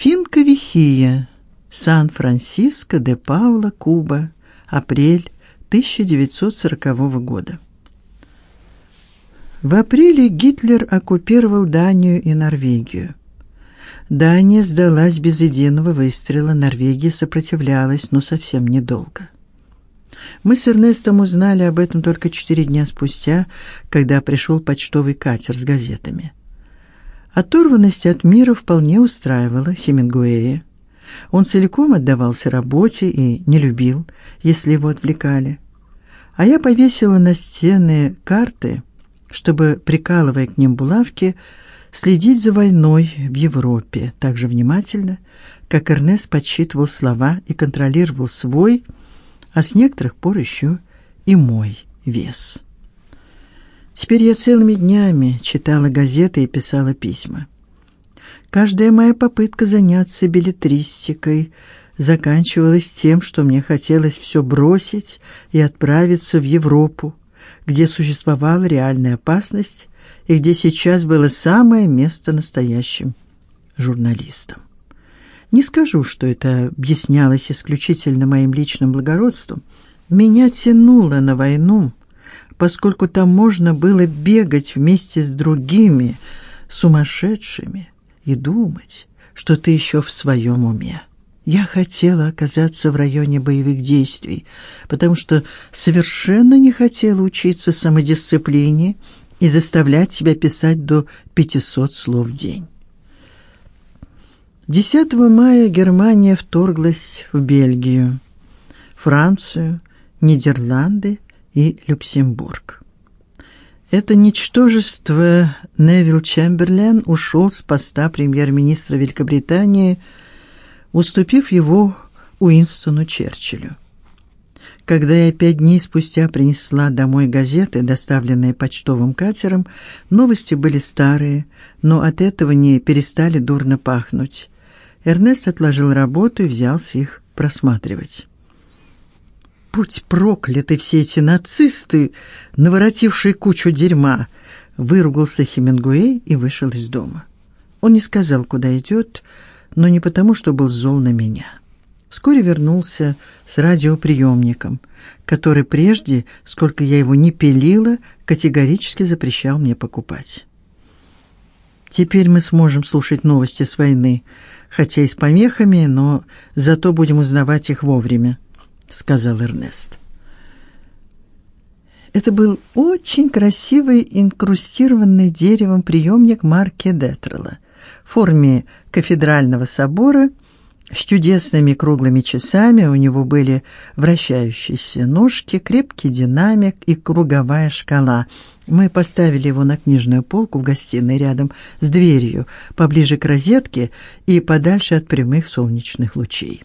Финка Вихия, Сан-Франциско де Паула, Куба, апрель 1940 года. В апреле Гитлер оккупировал Данию и Норвегию. Дания сдалась без единого выстрела, Норвегия сопротивлялась, но совсем недолго. Мы с Эрнестом узнали об этом только четыре дня спустя, когда пришел почтовый катер с газетами. Оторванность от мира вполне устраивала Хемингуэя. Он целиком отдавался работе и не любил, если его отвлекали. А я повесила на стены карты, чтобы прикалывая к ним булавки, следить за войной в Европе так же внимательно, как Эрнест подсчитывал слова и контролировал свой, а с некоторых пор еще и мой вес. Теперь я целыми днями читала газеты и писала письма. Каждая моя попытка заняться билетристикой заканчивалась тем, что мне хотелось все бросить и отправиться в Европу, где существовала реальная опасность и где сейчас было самое место настоящим журналистом. Не скажу, что это объяснялось исключительно моим личным благородством. Меня тянуло на войну, поскольку там можно было бегать вместе с другими сумасшедшими и думать, что ты еще в своем уме. Я хотела оказаться в районе боевых действий, потому что совершенно не хотела учиться самодисциплине и заставлять себя писать до 500 слов в день. 10 мая Германия вторглась в Бельгию, Францию, Нидерланды и Люксембург. Это ничтожество Невил Чемберлен ушел с поста премьер-министра Великобритании, уступив его Уинстону Черчиллю. Когда я пять дней спустя принесла домой газеты, доставленные почтовым катером, новости были старые, но от этого не перестали дурно пахнуть. Эрнест отложил работу и взялся их просматривать. Будь прокляты все эти нацисты, наворотившие кучу дерьма, выругался Хемингуэй и вышел из дома. Он не сказал, куда идет, но не потому, что был зол на меня. Вскоре вернулся с радиоприемником, который прежде, сколько я его не пилила, категорически запрещал мне покупать. Теперь мы сможем слушать новости с войны, хотя и с помехами, но зато будем узнавать их вовремя сказал Эрнест. Это был очень красивый инкрустированный деревом приемник марки Детрелла в форме кафедрального собора с чудесными круглыми часами, у него были вращающиеся ножки, крепкий динамик и круговая шкала. Мы поставили его на книжную полку в гостиной рядом с дверью, поближе к розетке и подальше от прямых солнечных лучей.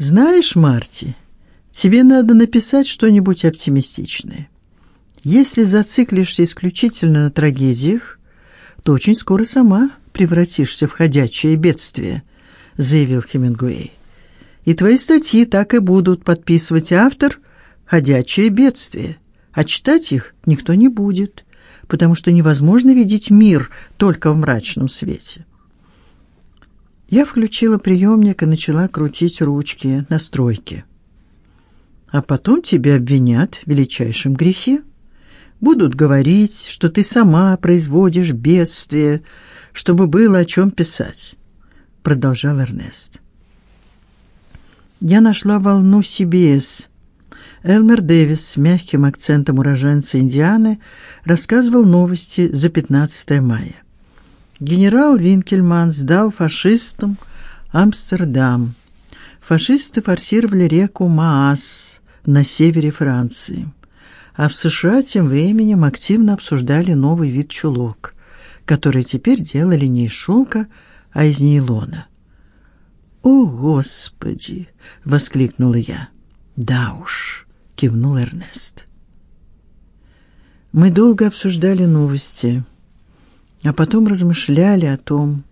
Знаешь, Марти, тебе надо написать что-нибудь оптимистичное. Если зациклишься исключительно на трагедиях, то очень скоро сама превратишься в ходячее бедствие, заявил Хемингуэй. И твои статьи так и будут подписывать автор ходячее бедствие, а читать их никто не будет, потому что невозможно видеть мир только в мрачном свете. Я включила приемник и начала крутить ручки настройки. А потом тебя обвинят в величайшем грехе. Будут говорить, что ты сама производишь бедствие, чтобы было о чем писать, продолжал Эрнест. Я нашла волну CBS. Элмер Дэвис с мягким акцентом уроженца Индианы рассказывал новости за 15 мая. Генерал Винкельман сдал фашистам Амстердам. Фашисты форсировали реку Маас на севере Франции. А в США тем временем активно обсуждали новый вид чулок, который теперь делали не из шелка, а из нейлона. "О, господи!" воскликнула я. "Да уж", кивнул Эрнест. Мы долго обсуждали новости а потом размышляли о том,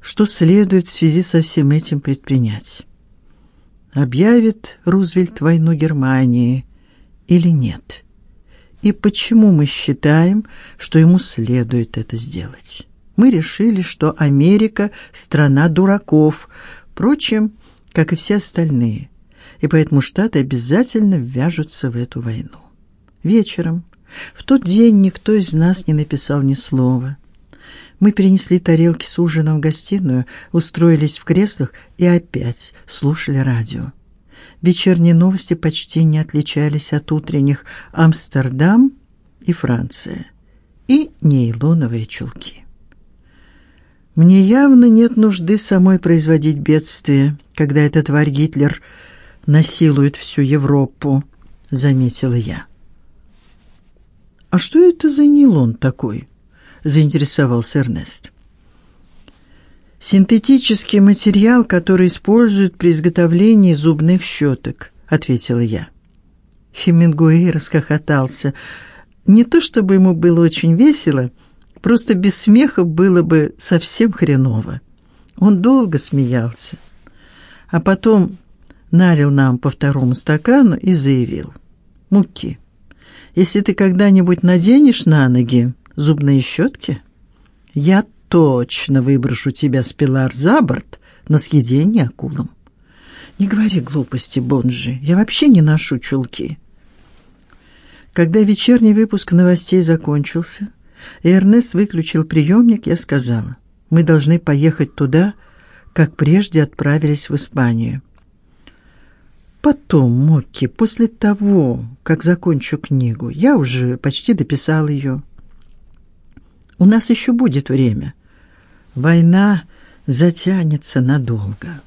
что следует в связи со всем этим предпринять. Объявит Рузвельт войну Германии или нет? И почему мы считаем, что ему следует это сделать? Мы решили, что Америка страна дураков, впрочем, как и все остальные. И поэтому штаты обязательно ввяжутся в эту войну. Вечером в тот день никто из нас не написал ни слова. Мы перенесли тарелки с ужином в гостиную, устроились в креслах и опять слушали радио. Вечерние новости почти не отличались от утренних. Амстердам и Франция. И нейлоновые чулки. Мне явно нет нужды самой производить бедствие, когда этот тварь Гитлер насилует всю Европу, заметила я. А что это за нейлон такой? заинтересовался Эрнест. Синтетический материал, который используют при изготовлении зубных щеток, ответила я. Хемингуэй расхохотался. Не то чтобы ему было очень весело, просто без смеха было бы совсем хреново. Он долго смеялся, а потом налил нам по второму стакану и заявил: "Муки, если ты когда-нибудь наденешь на ноги зубные щетки, я точно выброшу тебя с пилар за борт на съедение акулам. Не говори глупости, Бонжи. Я вообще не ношу чулки. Когда вечерний выпуск новостей закончился, и Эрнест выключил приемник, я сказала: "Мы должны поехать туда, как прежде отправились в Испанию". Потом, Мокки, после того, как закончу книгу, я уже почти дописал ее. У нас еще будет время. Война затянется надолго.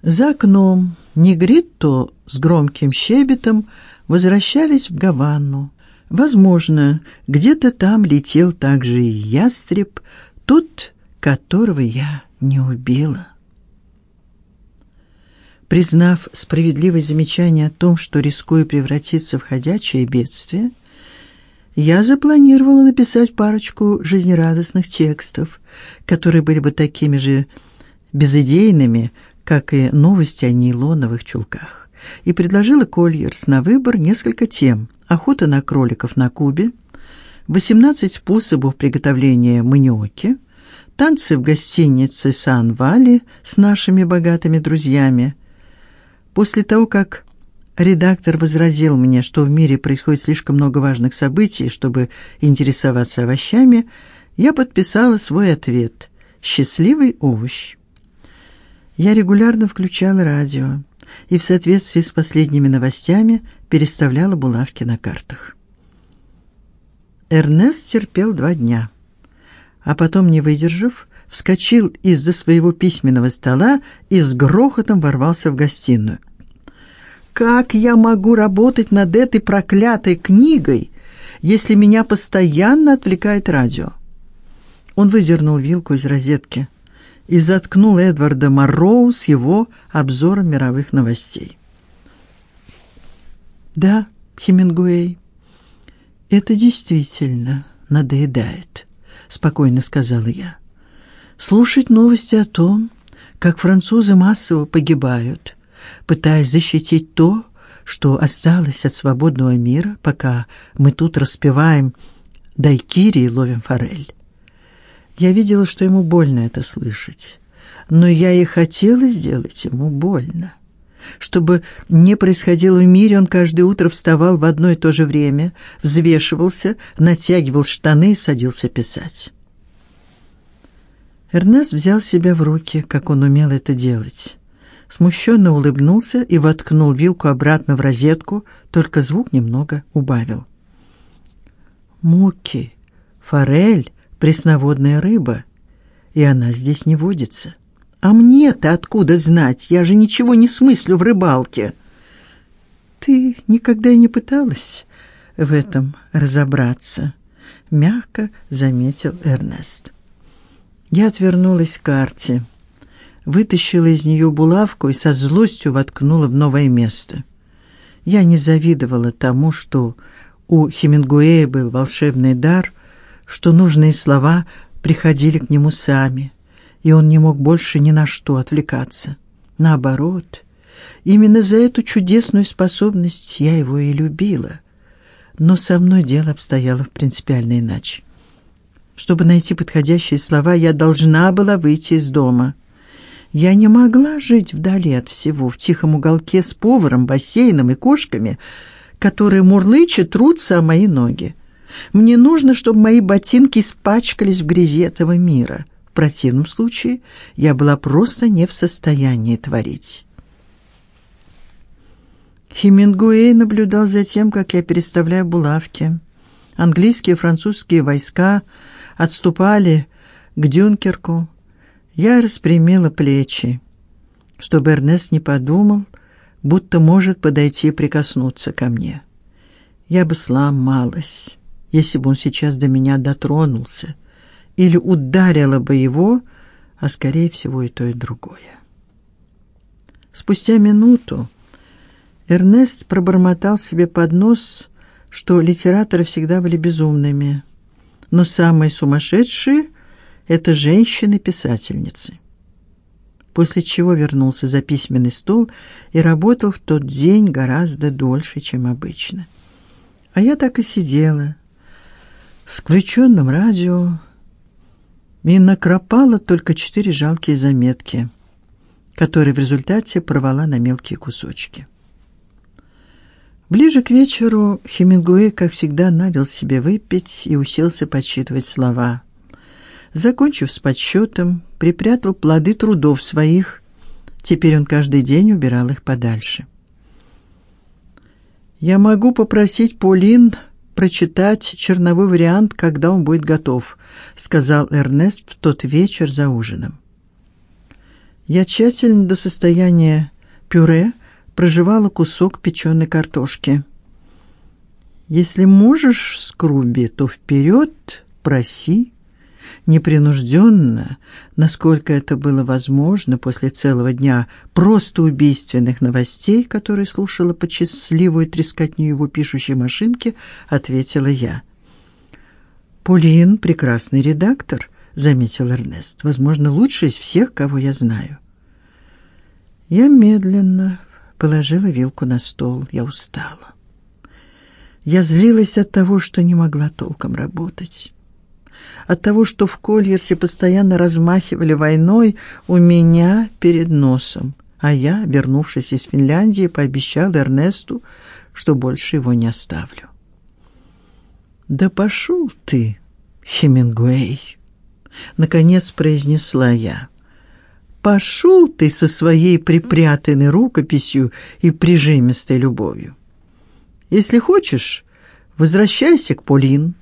За окном Негритто с громким щебетом возвращались в Гавану. Возможно, где-то там летел также и ястреб, тот, которого я не убила. Признав справедливое замечание о том, что рискую превратиться в ходячее бедствие, я запланировала написать парочку жизнерадостных текстов, которые были бы такими же безыдейными, как и новости о нейлоновых чулках, и предложила Кольерс на выбор несколько тем: охота на кроликов на Кубе, 18 способов приготовления маньоки, танцы в гостинице Сан-Вали с нашими богатыми друзьями. После того, как Редактор возразил мне, что в мире происходит слишком много важных событий, чтобы интересоваться овощами. Я подписала свой ответ: счастливый овощ. Я регулярно включала радио и в соответствии с последними новостями переставляла булавки на картах. Эрнест терпел два дня, а потом, не выдержав, вскочил из-за своего письменного стола и с грохотом ворвался в гостиную. Как я могу работать над этой проклятой книгой, если меня постоянно отвлекает радио? Он выдернул вилку из розетки и заткнул Эдварда Марроу с его обзором мировых новостей. Да, Хемингуэй, это действительно надоедает, спокойно сказала я. Слушать новости о том, как французы массово погибают, пытаясь защитить то, что осталось от свободного мира, пока мы тут распеваем дайкири и ловим форель. Я видела, что ему больно это слышать, но я и хотела сделать ему больно. Чтобы не происходило в мире, он каждое утро вставал в одно и то же время, взвешивался, натягивал штаны и садился писать. Эрнест взял себя в руки, как он умел это делать смущенно улыбнулся и воткнул вилку обратно в розетку, только звук немного убавил. Муки, форель, пресноводная рыба, и она здесь не водится. А мне-то откуда знать? Я же ничего не смыслю в рыбалке. Ты никогда и не пыталась в этом разобраться, мягко заметил Эрнест. Я отвернулась к карте вытащила из нее булавку и со злостью воткнула в новое место. Я не завидовала тому, что у Хемингуэя был волшебный дар, что нужные слова приходили к нему сами, и он не мог больше ни на что отвлекаться. Наоборот, именно за эту чудесную способность я его и любила. Но со мной дело обстояло принципиально иначе. Чтобы найти подходящие слова, я должна была выйти из дома. Я не могла жить вдали от всего, в тихом уголке с поваром, бассейном и кошками, которые мурлычут трутся о мои ноги. Мне нужно, чтобы мои ботинки испачкались в грязи этого мира. В противном случае я была просто не в состоянии творить. Хемингуэй наблюдал за тем, как я переставляю булавки. Английские и французские войска отступали к Дюнкерку. Я распрямила плечи, чтобы Эрнест не подумал, будто может подойти и прикоснуться ко мне. Я бы сломалась, если бы он сейчас до меня дотронулся, или ударила бы его, а скорее всего и то и другое. Спустя минуту Эрнест пробормотал себе под нос, что литераторы всегда были безумными, но самые сумасшедшие это женщины-писательницы. После чего вернулся за письменный стол и работал в тот день гораздо дольше, чем обычно. А я так и сидела с включенным радио и накропала только четыре жалкие заметки, которые в результате порвала на мелкие кусочки. Ближе к вечеру Хемингуэй, как всегда, налил себе выпить и уселся подсчитывать слова. Закончив с подсчетом, припрятал плоды трудов своих. Теперь он каждый день убирал их подальше. Я могу попросить Полин прочитать черновой вариант, когда он будет готов, сказал Эрнест в тот вечер за ужином. Я тщательно до состояния пюре прожевала кусок печеной картошки. Если можешь, Скруби, то вперед, проси непринужденно, насколько это было возможно после целого дня просто убийственных новостей, которые слушала под счастливую трескотню его пишущей машинки, ответила я. Полин прекрасный редактор, заметил Эрнест, возможно, лучший из всех, кого я знаю. Я медленно положила вилку на стол. Я устала. Я злилась от того, что не могла толком работать. От того, что в Кольерсе постоянно размахивали войной у меня перед носом, а я, вернувшись из Финляндии, пообещал Эрнесту, что больше его не оставлю. Да пошел ты, Хемингуэй, наконец произнесла я. Пошел ты со своей припрятанной рукописью и прижимистой любовью. Если хочешь, возвращайся к Полин.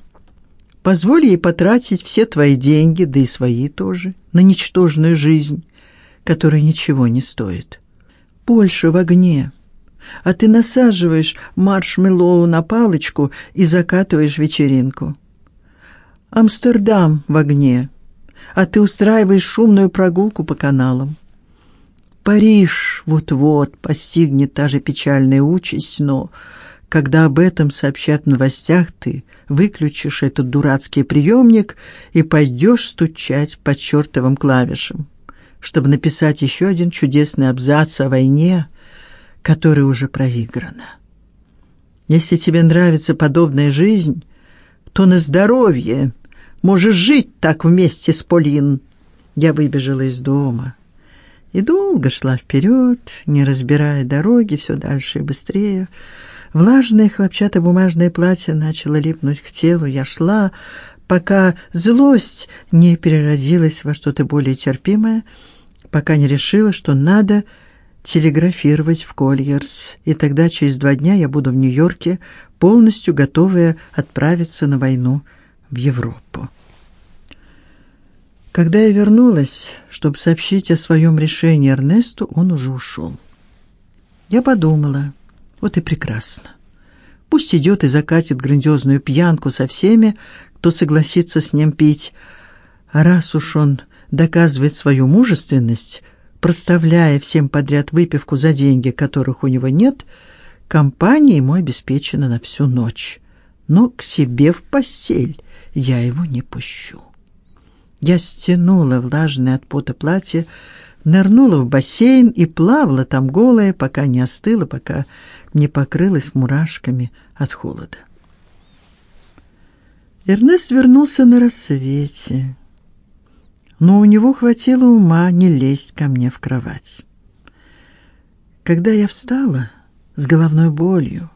Позволь ей потратить все твои деньги, да и свои тоже, на ничтожную жизнь, которая ничего не стоит. Польша в огне, а ты насаживаешь маршмеллоу на палочку и закатываешь вечеринку. Амстердам в огне, а ты устраиваешь шумную прогулку по каналам. Париж вот-вот постигнет та же печальная участь, но когда об этом сообщат в новостях, ты выключишь этот дурацкий приемник и пойдешь стучать по чертовым клавишам, чтобы написать еще один чудесный абзац о войне, которая уже проиграна. Если тебе нравится подобная жизнь, то на здоровье можешь жить так вместе с Полин. Я выбежала из дома и долго шла вперед, не разбирая дороги, все дальше и быстрее. Влажное хлопчатобумажное платье начало липнуть к телу. Я шла, пока злость не переродилась во что-то более терпимое, пока не решила, что надо телеграфировать в Кольерс, и тогда через два дня я буду в Нью-Йорке, полностью готовая отправиться на войну в Европу. Когда я вернулась, чтобы сообщить о своем решении Эрнесту, он уже ушел. Я подумала: вот и прекрасно. Пусть идет и закатит грандиозную пьянку со всеми, кто согласится с ним пить. А раз уж он доказывает свою мужественность, проставляя всем подряд выпивку за деньги, которых у него нет, компания ему обеспечена на всю ночь. Но к себе в постель я его не пущу. Я стянула влажное от пота платье, нырнула в бассейн и плавала там голая, пока не остыла, пока не покрылась мурашками от холода. Эрнест вернулся на рассвете, но у него хватило ума не лезть ко мне в кровать. Когда я встала с головной болью,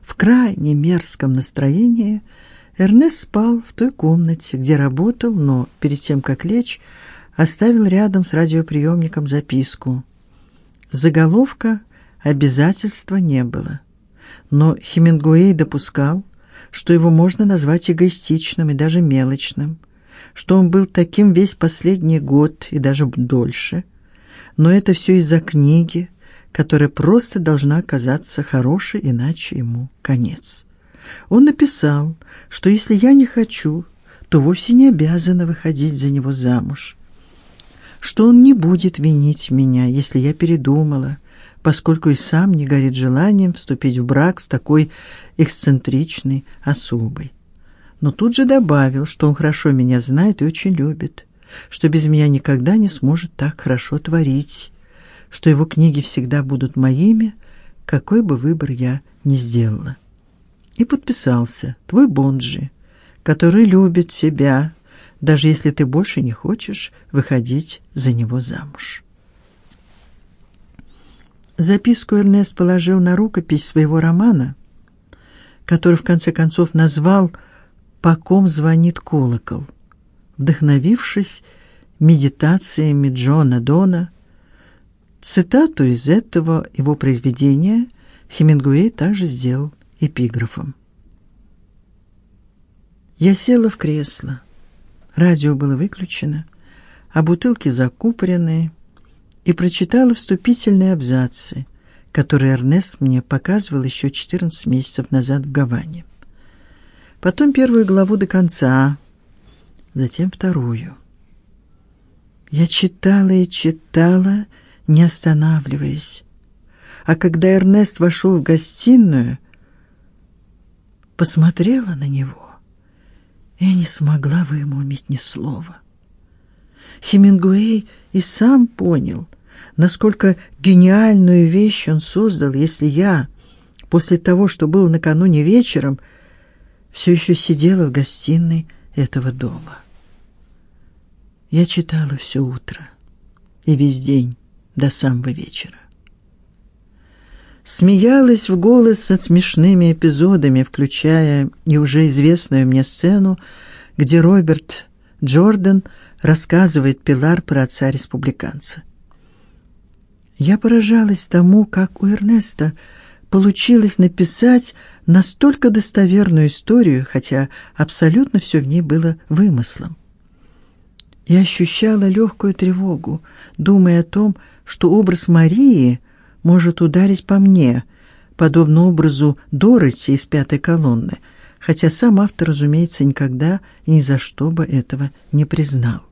в крайне мерзком настроении, Эрнест спал в той комнате, где работал, но перед тем как лечь, оставил рядом с радиоприемником записку. Заголовка обязательства не было, но Хемингуэй допускал, что его можно назвать эгоистичным и даже мелочным, что он был таким весь последний год и даже дольше. Но это все из-за книги, которая просто должна оказаться хорошей, иначе ему конец. Он написал, что если я не хочу, то вовсе не обязана выходить за него замуж. Что он не будет винить меня, если я передумала, поскольку и сам не горит желанием вступить в брак с такой эксцентричной особой. Но тут же добавил, что он хорошо меня знает и очень любит, что без меня никогда не сможет так хорошо творить, что его книги всегда будут моими, какой бы выбор я ни сделала. И подписался: твой Бонджи, который любит тебя, даже если ты больше не хочешь выходить за него замуж. Записку Эрнест положил на рукопись своего романа, который в конце концов назвал «По ком звонит колокол», вдохновившись медитациями Джона Дона. Цитату из этого его произведения Хемингуэй также сделал эпиграфом. Я села в кресло. Радио было выключено, а бутылки закупорены и прочитала вступительные абзацы, которые Эрнест мне показывал еще 14 месяцев назад в Гаване. Потом первую главу до конца, затем вторую. Я читала и читала, не останавливаясь. А когда Эрнест вошел в гостиную, посмотрела на него и не смогла вымолвить ни слова. Хемингуэй и сам понял, насколько гениальную вещь он создал, если я после того, что было накануне вечером, все еще сидела в гостиной этого дома. Я читала все утро и весь день до самого вечера. Смеялась в голос над смешными эпизодами, включая и уже известную мне сцену, где Роберт Джордан рассказывает Пилар про отца республиканца. Я поражалась тому, как у Эрнеста получилось написать настолько достоверную историю, хотя абсолютно все в ней было вымыслом. Я ощущала легкую тревогу, думая о том, что образ Марии может ударить по мне, подобно образу Дороти из пятой колонны, хотя сам автор, разумеется, никогда и ни за что бы этого не признал.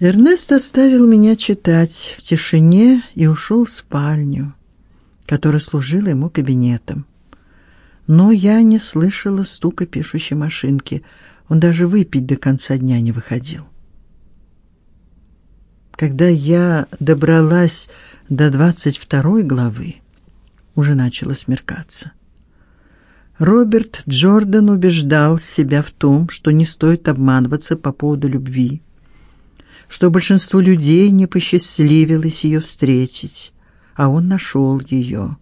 Эрнест оставил меня читать в тишине и ушел в спальню, которая служила ему кабинетом. Но я не слышала стука пишущей машинки. Он даже выпить до конца дня не выходил. Когда я добралась до двадцать второй главы, уже начало смеркаться. Роберт Джордан убеждал себя в том, что не стоит обманываться по поводу любви что большинству людей не посчастливилось ее встретить, а он нашел ее,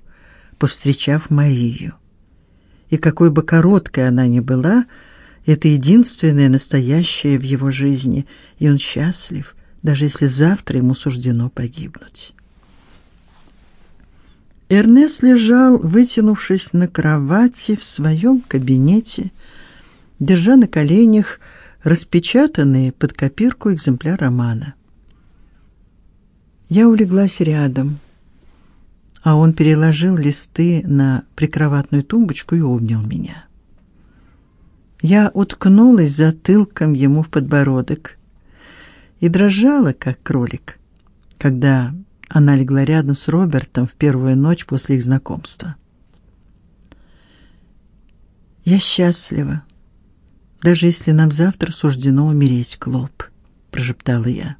повстречав Марию. И какой бы короткой она ни была, это единственное настоящее в его жизни, и он счастлив, даже если завтра ему суждено погибнуть. Эрнест лежал, вытянувшись на кровати в своем кабинете, держа на коленях распечатанные под копирку экземпляр романа. Я улеглась рядом, а он переложил листы на прикроватную тумбочку и обнял меня. Я уткнулась затылком ему в подбородок и дрожала, как кролик, когда она легла рядом с Робертом в первую ночь после их знакомства. Я счастлива, даже если нам завтра суждено умереть, Клоп, прошептала я.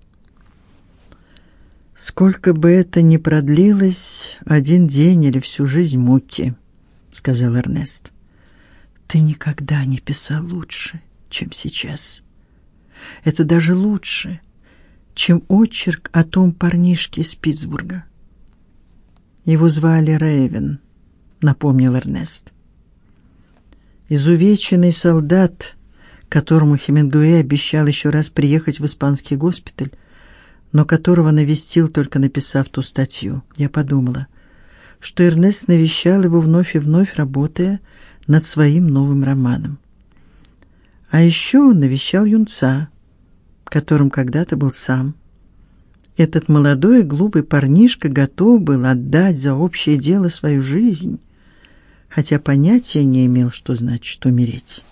Сколько бы это ни продлилось, один день или всю жизнь муки, сказал Эрнест. Ты никогда не писал лучше, чем сейчас. Это даже лучше, чем очерк о том парнишке из Питтсбурга. Его звали Рейвен, напомнил Эрнест. Изувеченный солдат, которому Хемингуэй обещал еще раз приехать в испанский госпиталь, но которого навестил только написав ту статью. Я подумала, что Эрнест навещал его вновь и вновь, работая над своим новым романом. А еще он навещал юнца, которым когда-то был сам. Этот молодой и глупый парнишка готов был отдать за общее дело свою жизнь, хотя понятия не имел, что значит умереть.